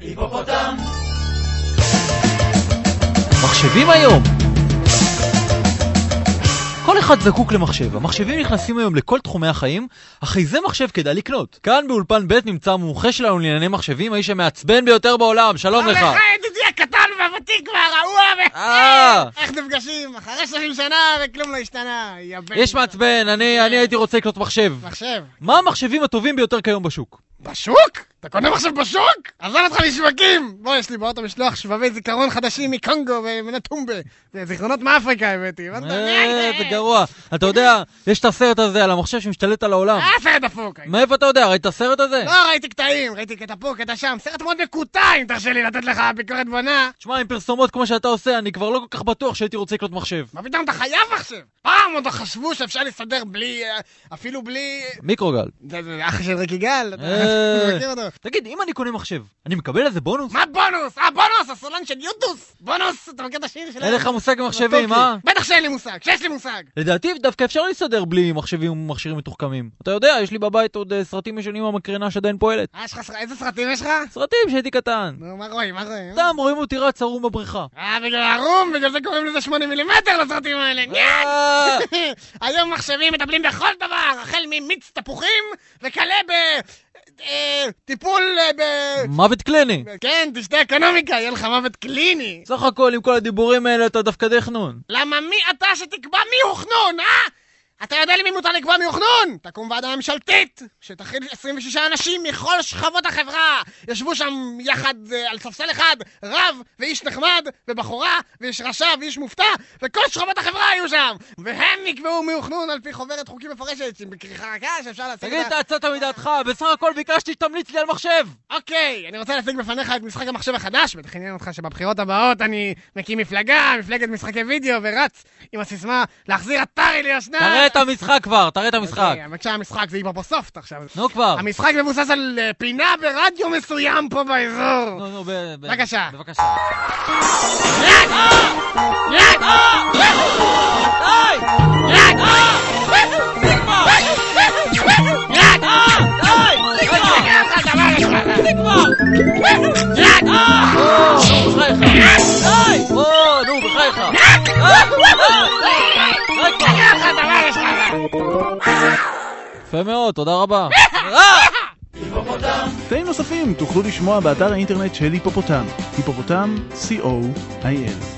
היפופוטם! מחשבים היום! כל אחד זקוק למחשב, המחשבים נכנסים היום לכל תחומי החיים, אך איזה מחשב כדאי לקנות? כאן באולפן ב' נמצא המומחה שלנו לענייני מחשבים, האיש המעצבן ביותר בעולם, שלום לך! שלום לך ידידי הקטן והוותיק והרעוע ו... אה! איך נפגשים? אחרי 30 שנה וכלום לא השתנה, יא בן... איש מעצבן, אני אני הייתי רוצה לקנות מחשב. מחשב. מה המחשבים הטובים ביותר כיום בשוק? בשוק? אתה קונה מחשב בשוק? עזוב אותך משווקים! בוא, יש לי באוטו משלוח שבבי זיכרון חדשים מקונגו ומנטומבה. זיכרונות מאפריקה הבאתי. מה אתה- אה, זה גרוע. אתה יודע, יש את הסרט הזה על המחשב שמשתלט על העולם. אה, סרט דפוק. מאיפה אתה יודע? ראית את הסרט הזה? לא, ראיתי קטעים, ראיתי קטע פה, קטע שם. סרט מאוד מקוטע, אם תרשה לי לתת לך ביקורת בונה. תשמע, עם פרסומות כמו שאתה עושה, אני כבר לא כל כך בטוח שהייתי רוצה לקנות מחשב. מה פתאום, אתה חייב מחשב? פעם עוד חשבו שאפשר להסתדר בלי... אה, אפילו בלי... מיקרוגל. זה אח של ריקי גל, אתה אה. מכיר אותו. תגיד, אם אני קונה מחשב, אני מקבל איזה בונוס? מה בונוס? אה, בונוס, הסולן של יוטוס! בונוס, אתה מכיר את השיר שלהם? אין לך מושג במחשבים. אה? בטח שאין לי מושג, שיש לי מושג! לדעתי דווקא אפשר להסתדר בלי מחשבים ומכשירים מתוחכמים. אתה יודע, יש לי בבית עוד אה, סרטים ישנים מהמקרנה שעדיין פועלת. אה, יש לך... איזה סרטים יש לך? סרטים שהייתי קטן. נו, מה רואים? מה רואים? סתם רואים אותי רץ ערום בבריכה. אה, בגלל הערום, בגלל זה קוראים לזה 8 מילימטר לסרטים האלה. אה, היום מחשבים מטפלים בכל דבר, החל ממיץ תפוחים וכלה ב... אה, טיפול אה, ב... מוות קליני. כן, תשתה אקונומיקה, יהיה לך מוות קליני. סך הכל עם כל הדיבורים האלה אתה דווקא די חנון. למה מי אתה שתקבע מי הוא חנון, אה? אתה יודע למי מותר לקבוע מי הוא חנון? תקום ועדה ממשלתית, שתכיל 26 אנשים מכל שכבות החברה. ישבו שם יחד אה, על ספסל אחד, רב ואיש נחמד, ובחורה, ואיש רשע ואיש מופתע, וכל שכבות החברה היו שם. והם יקבעו מי הוא חנון על פי חוברת חוקים מפרשת, עם בכריכה רכה שאפשר להשיג תגיד. אתה יצאת מדעתך, בסך הכל ביקשתי שתמליץ לי על מחשב! אוקיי, אני רוצה להציג בפניך את משחק המחשב החדש, בטח עניין אותך שבבחירות הבאות אני מקים מפלגה, מפלגת משחקי וידאו, ורץ עם הסיסמה להחזיר אתרי ליושנה. את המשחק כבר, תראה את המשחק. אוקיי, האמת שהמשחק זה היפופוסופט עכשיו. נו כבר. המשחק מבוסס על אה, פינה ברדיו מסוים פה באזור. נו, נו, בבקשה. בבקשה. יד! יד! די! יד! יד! די! יד! יפה מאוד, תודה רבה. תאים נוספים תוכלו לשמוע באתר האינטרנט של היפופוטם, היפופוטם, co.il.